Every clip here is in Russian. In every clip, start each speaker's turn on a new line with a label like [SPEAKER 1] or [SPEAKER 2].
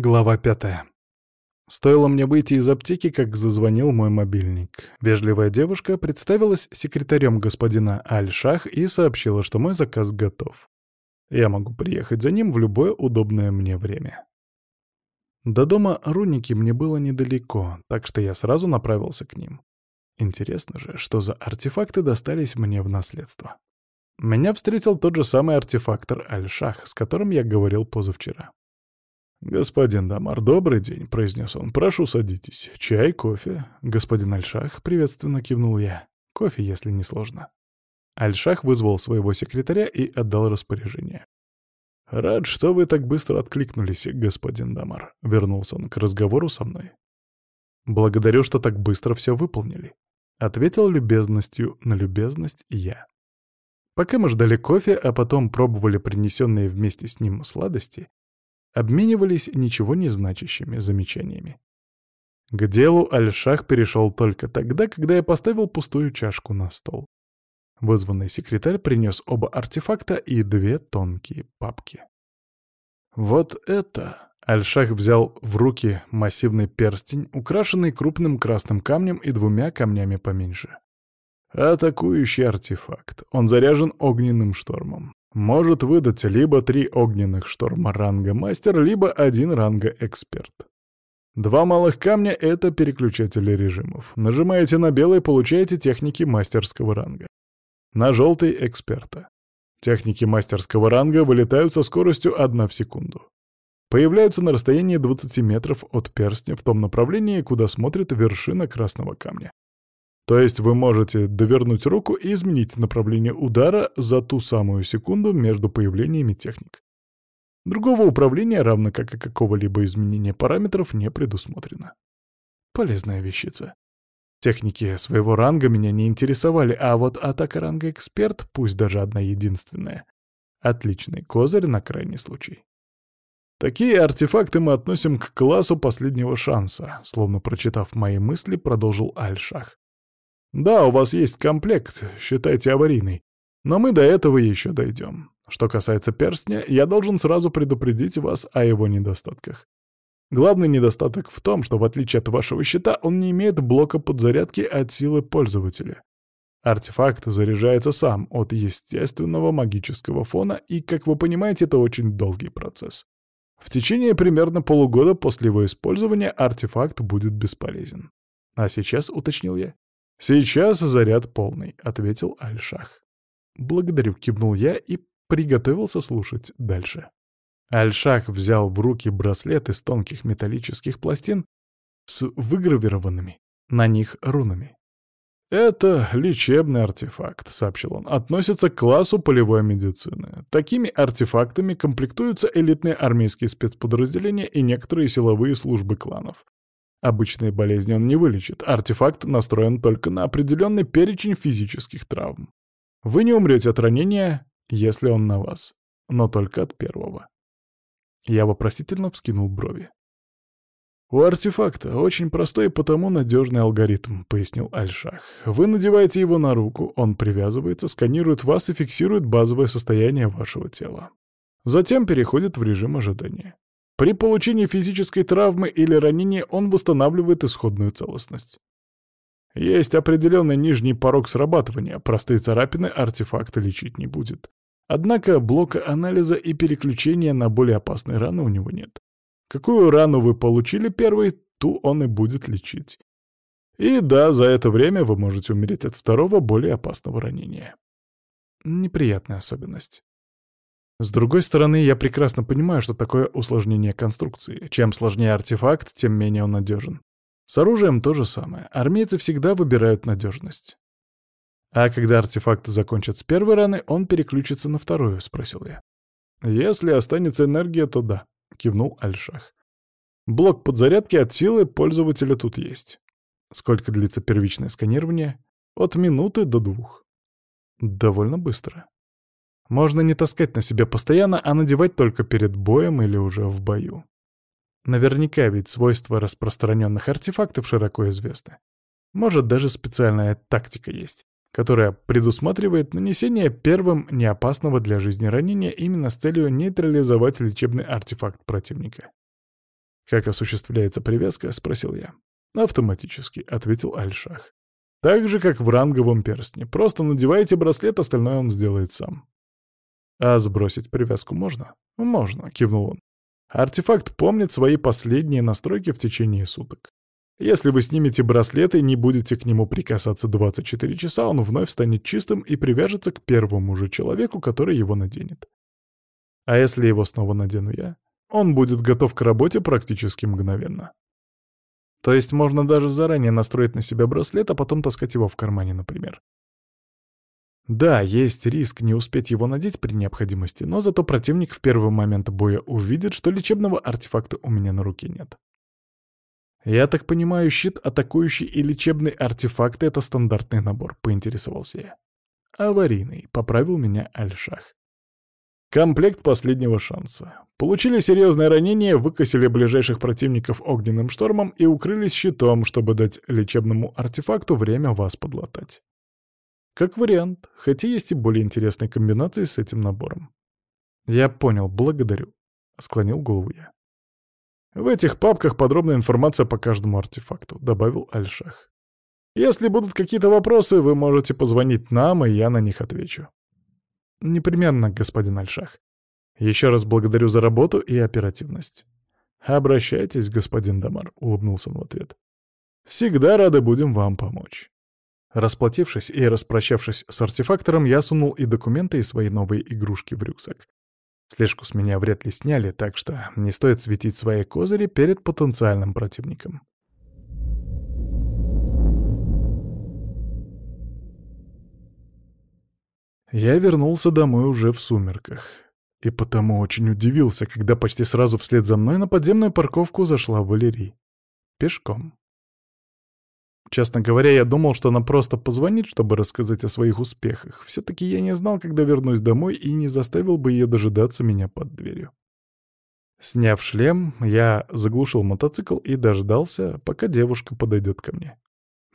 [SPEAKER 1] Глава пятая. Стоило мне выйти из аптеки, как зазвонил мой мобильник. Вежливая девушка представилась секретарем господина Аль-Шах и сообщила, что мой заказ готов. Я могу приехать за ним в любое удобное мне время. До дома Руники мне было недалеко, так что я сразу направился к ним. Интересно же, что за артефакты достались мне в наследство. Меня встретил тот же самый артефактор Аль-Шах, с которым я говорил позавчера. «Господин Дамар, добрый день», — произнес он. «Прошу, садитесь. Чай, кофе?» «Господин Альшах», — приветственно кивнул я. «Кофе, если не сложно». Альшах вызвал своего секретаря и отдал распоряжение. «Рад, что вы так быстро откликнулись, господин Дамар», — вернулся он к разговору со мной. «Благодарю, что так быстро все выполнили», — ответил любезностью на любезность я. Пока мы ждали кофе, а потом пробовали принесенные вместе с ним сладости, обменивались ничего не значащими замечаниями. К делу Альшах перешел только тогда, когда я поставил пустую чашку на стол. Вызванный секретарь принес оба артефакта и две тонкие папки. Вот это... Альшах взял в руки массивный перстень, украшенный крупным красным камнем и двумя камнями поменьше. Атакующий артефакт. Он заряжен огненным штормом может выдать либо три огненных шторма ранга мастер, либо один ранга эксперт. Два малых камня — это переключатели режимов. Нажимаете на белый — получаете техники мастерского ранга. На желтый — эксперта. Техники мастерского ранга вылетают со скоростью 1 в секунду. Появляются на расстоянии 20 метров от перстня в том направлении, куда смотрит вершина красного камня. То есть вы можете довернуть руку и изменить направление удара за ту самую секунду между появлениями техник. Другого управления, равно как и какого-либо изменения параметров, не предусмотрено. Полезная вещица. Техники своего ранга меня не интересовали, а вот атака ранга эксперт, пусть даже одна единственная, отличный козырь на крайний случай. Такие артефакты мы относим к классу последнего шанса, словно прочитав мои мысли, продолжил Альшах. Да, у вас есть комплект, считайте аварийный. Но мы до этого еще дойдем. Что касается перстня, я должен сразу предупредить вас о его недостатках. Главный недостаток в том, что в отличие от вашего щита, он не имеет блока подзарядки от силы пользователя. Артефакт заряжается сам от естественного магического фона, и, как вы понимаете, это очень долгий процесс. В течение примерно полугода после его использования артефакт будет бесполезен. А сейчас, уточнил я, «Сейчас заряд полный», — ответил Альшах. «Благодарю», — кивнул я и приготовился слушать дальше. Альшах взял в руки браслет из тонких металлических пластин с выгравированными на них рунами. «Это лечебный артефакт», — сообщил он, — «относится к классу полевой медицины. Такими артефактами комплектуются элитные армейские спецподразделения и некоторые силовые службы кланов. Обычные болезни он не вылечит, артефакт настроен только на определенный перечень физических травм. Вы не умрете от ранения, если он на вас, но только от первого. Я вопросительно вскинул брови. «У артефакта очень простой и потому надежный алгоритм», — пояснил Альшах. «Вы надеваете его на руку, он привязывается, сканирует вас и фиксирует базовое состояние вашего тела. Затем переходит в режим ожидания. При получении физической травмы или ранения он восстанавливает исходную целостность. Есть определенный нижний порог срабатывания, простые царапины артефакта лечить не будет. Однако блока анализа и переключения на более опасные раны у него нет. Какую рану вы получили первой, ту он и будет лечить. И да, за это время вы можете умереть от второго, более опасного ранения. Неприятная особенность. С другой стороны, я прекрасно понимаю, что такое усложнение конструкции. Чем сложнее артефакт, тем менее он надежен. С оружием то же самое. Армейцы всегда выбирают надежность. «А когда артефакт закончит с первой раны, он переключится на вторую?» — спросил я. «Если останется энергия, то да», — кивнул Альшах. «Блок подзарядки от силы пользователя тут есть. Сколько длится первичное сканирование? От минуты до двух. Довольно быстро. Можно не таскать на себе постоянно, а надевать только перед боем или уже в бою. Наверняка ведь свойства распространенных артефактов широко известны. Может, даже специальная тактика есть, которая предусматривает нанесение первым неопасного для жизни ранения именно с целью нейтрализовать лечебный артефакт противника. «Как осуществляется привязка?» — спросил я. «Автоматически», — ответил Альшах. «Так же, как в ранговом перстне. Просто надеваете браслет, остальное он сделает сам». «А сбросить привязку можно?» «Можно», — кивнул он. «Артефакт помнит свои последние настройки в течение суток. Если вы снимете браслет и не будете к нему прикасаться 24 часа, он вновь станет чистым и привяжется к первому же человеку, который его наденет. А если его снова надену я, он будет готов к работе практически мгновенно. То есть можно даже заранее настроить на себя браслет, а потом таскать его в кармане, например. Да, есть риск не успеть его надеть при необходимости, но зато противник в первый момент боя увидит, что лечебного артефакта у меня на руке нет. «Я так понимаю, щит, атакующий и лечебный артефакты — это стандартный набор», — поинтересовался я. «Аварийный», — поправил меня Альшах. Комплект последнего шанса. Получили серьезное ранение, выкосили ближайших противников огненным штормом и укрылись щитом, чтобы дать лечебному артефакту время вас подлатать. Как вариант, хотя есть и более интересные комбинации с этим набором. «Я понял, благодарю», — склонил голову я. «В этих папках подробная информация по каждому артефакту», — добавил Альшах. «Если будут какие-то вопросы, вы можете позвонить нам, и я на них отвечу». «Непременно, господин Альшах. Еще раз благодарю за работу и оперативность». «Обращайтесь, господин Дамар», — улыбнулся он в ответ. «Всегда рады будем вам помочь». Расплатившись и распрощавшись с артефактором, я сунул и документы, и свои новые игрушки в рюкзак. Слежку с меня вряд ли сняли, так что не стоит светить свои козыри перед потенциальным противником. Я вернулся домой уже в сумерках. И потому очень удивился, когда почти сразу вслед за мной на подземную парковку зашла Валерий. Пешком. Честно говоря, я думал, что она просто позвонит, чтобы рассказать о своих успехах. Все-таки я не знал, когда вернусь домой, и не заставил бы ее дожидаться меня под дверью. Сняв шлем, я заглушил мотоцикл и дождался, пока девушка подойдет ко мне.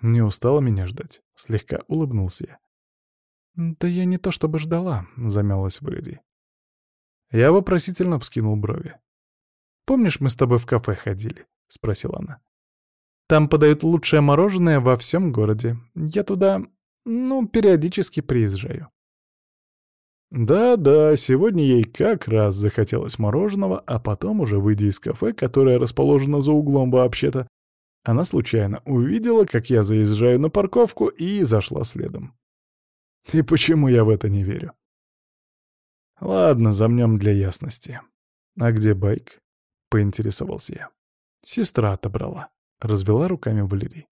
[SPEAKER 1] Не устала меня ждать. Слегка улыбнулся я. «Да я не то чтобы ждала», — замялась Валерий. Я вопросительно вскинул брови. «Помнишь, мы с тобой в кафе ходили?» — спросила она. Там подают лучшее мороженое во всем городе. Я туда, ну, периодически приезжаю. Да-да, сегодня ей как раз захотелось мороженого, а потом, уже выйдя из кафе, которое расположено за углом вообще-то, она случайно увидела, как я заезжаю на парковку и зашла следом. И почему я в это не верю? Ладно, замнем для ясности. А где байк? Поинтересовался я. Сестра отобрала. Развела руками Валерий.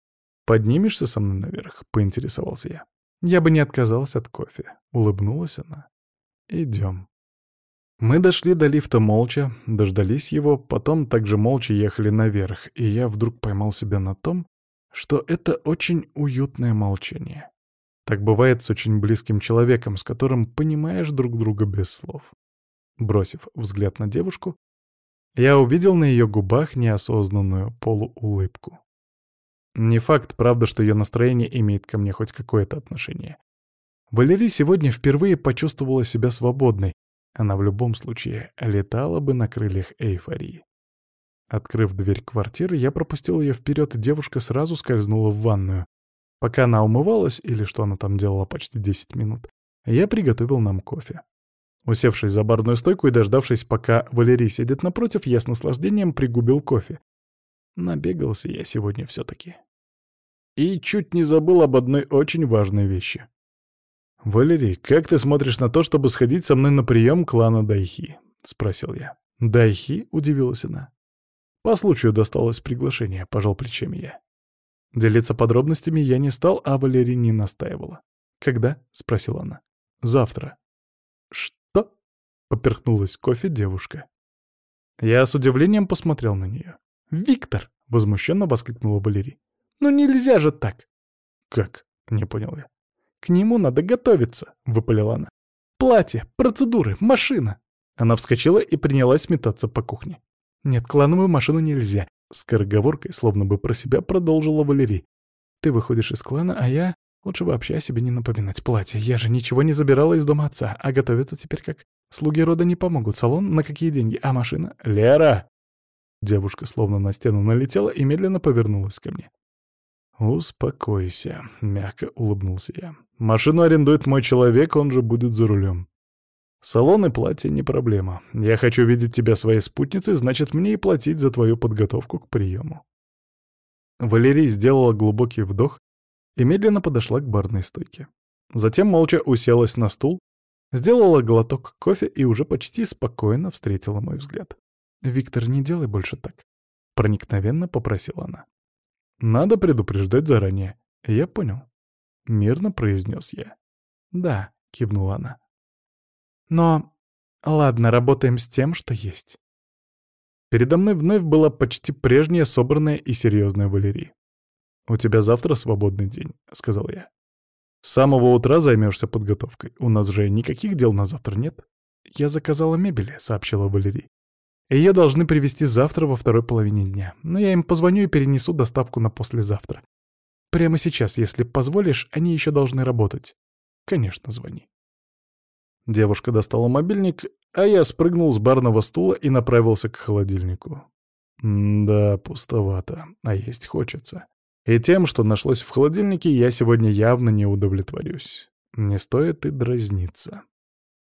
[SPEAKER 1] «Поднимешься со мной наверх?» — поинтересовался я. «Я бы не отказалась от кофе», — улыбнулась она. «Идем». Мы дошли до лифта молча, дождались его, потом также молча ехали наверх, и я вдруг поймал себя на том, что это очень уютное молчание. Так бывает с очень близким человеком, с которым понимаешь друг друга без слов. Бросив взгляд на девушку, я увидел на ее губах неосознанную полуулыбку. Не факт, правда, что ее настроение имеет ко мне хоть какое-то отношение. Валерий сегодня впервые почувствовала себя свободной. Она в любом случае летала бы на крыльях эйфории. Открыв дверь квартиры, я пропустил ее вперед, и девушка сразу скользнула в ванную. Пока она умывалась, или что она там делала почти 10 минут, я приготовил нам кофе. Усевшись за барную стойку и дождавшись, пока Валерий сидит напротив, я с наслаждением пригубил кофе. Набегался я сегодня все-таки. И чуть не забыл об одной очень важной вещи. «Валерий, как ты смотришь на то, чтобы сходить со мной на прием клана Дайхи?» — спросил я. «Дайхи?» — удивилась она. «По случаю досталось приглашение», — пожал плечами я. Делиться подробностями я не стал, а Валерий не настаивала. «Когда?» — спросила она. «Завтра». Поперхнулась кофе девушка. Я с удивлением посмотрел на нее. «Виктор!» — возмущенно воскликнула Валерий. «Ну нельзя же так!» «Как?» — не понял я. «К нему надо готовиться!» — выпалила она. «Платье, процедуры, машина!» Она вскочила и принялась метаться по кухне. «Нет, клановую машину нельзя!» — скороговоркой, словно бы про себя, продолжила Валерий. «Ты выходишь из клана, а я...» Лучше вообще о себе не напоминать. Платье. Я же ничего не забирала из дома отца. А готовиться теперь как? Слуги рода не помогут. Салон на какие деньги? А машина? Лера! Девушка словно на стену налетела и медленно повернулась ко мне. «Успокойся», — мягко улыбнулся я. «Машину арендует мой человек, он же будет за рулем. Салон и платье не проблема. Я хочу видеть тебя своей спутницей, значит, мне и платить за твою подготовку к приему». Валерий сделала глубокий вдох и медленно подошла к барной стойке. Затем молча уселась на стул, сделала глоток кофе и уже почти спокойно встретила мой взгляд. «Виктор, не делай больше так», — проникновенно попросила она. «Надо предупреждать заранее». «Я понял», — мирно произнес я. «Да», — кивнула она. «Но... Ладно, работаем с тем, что есть». Передо мной вновь была почти прежняя собранная и серьезная Валерия. «У тебя завтра свободный день», — сказал я. «С самого утра займешься подготовкой. У нас же никаких дел на завтра нет». «Я заказала мебель», — сообщила Валерий. Ее должны привезти завтра во второй половине дня. Но я им позвоню и перенесу доставку на послезавтра. Прямо сейчас, если позволишь, они еще должны работать. Конечно, звони. Девушка достала мобильник, а я спрыгнул с барного стула и направился к холодильнику. М да, пустовато, а есть хочется. И тем, что нашлось в холодильнике, я сегодня явно не удовлетворюсь. Не стоит и дразниться.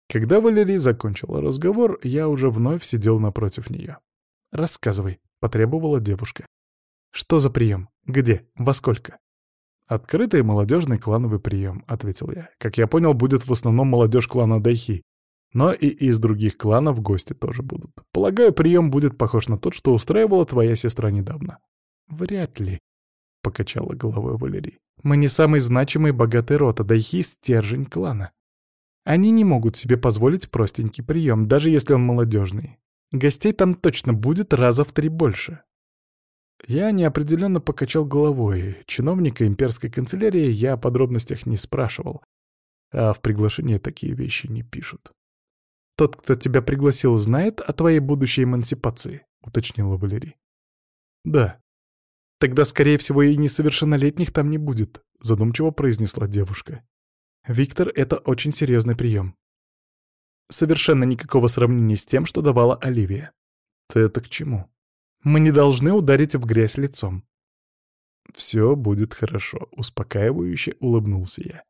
[SPEAKER 1] Когда Валерий закончила разговор, я уже вновь сидел напротив нее. «Рассказывай», — потребовала девушка. «Что за прием? Где? Во сколько?» «Открытый молодежный клановый прием», — ответил я. «Как я понял, будет в основном молодежь клана Дайхи. Но и из других кланов гости тоже будут. Полагаю, прием будет похож на тот, что устраивала твоя сестра недавно». «Вряд ли», — покачала головой Валерий. «Мы не самый значимый богатый род, а Дайхи — стержень клана. Они не могут себе позволить простенький прием, даже если он молодежный. Гостей там точно будет раза в три больше. Я неопределенно покачал головой. Чиновника имперской канцелярии я о подробностях не спрашивал. А в приглашении такие вещи не пишут. «Тот, кто тебя пригласил, знает о твоей будущей эмансипации?» — уточнила Валерий. «Да». «Тогда, скорее всего, и несовершеннолетних там не будет», — задумчиво произнесла девушка. Виктор — это очень серьезный прием. Совершенно никакого сравнения с тем, что давала Оливия. Ты это к чему? Мы не должны ударить в грязь лицом. Все будет хорошо, успокаивающе улыбнулся я.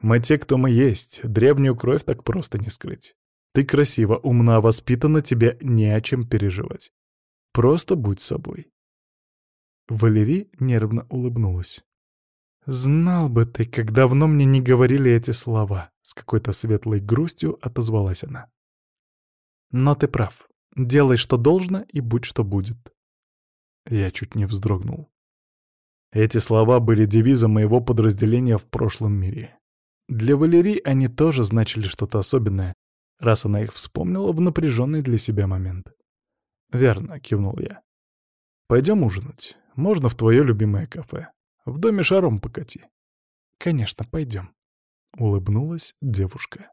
[SPEAKER 1] Мы те, кто мы есть, древнюю кровь так просто не скрыть. Ты красива, умна, воспитана, тебе не о чем переживать. Просто будь собой. Валерий нервно улыбнулась. «Знал бы ты, как давно мне не говорили эти слова», — с какой-то светлой грустью отозвалась она. «Но ты прав. Делай, что должно, и будь, что будет». Я чуть не вздрогнул. Эти слова были девизом моего подразделения в прошлом мире. Для Валерии они тоже значили что-то особенное, раз она их вспомнила в напряженный для себя момент. «Верно», — кивнул я. «Пойдем ужинать. Можно в твое любимое кафе. В доме шаром покати. Конечно, пойдем. Улыбнулась девушка.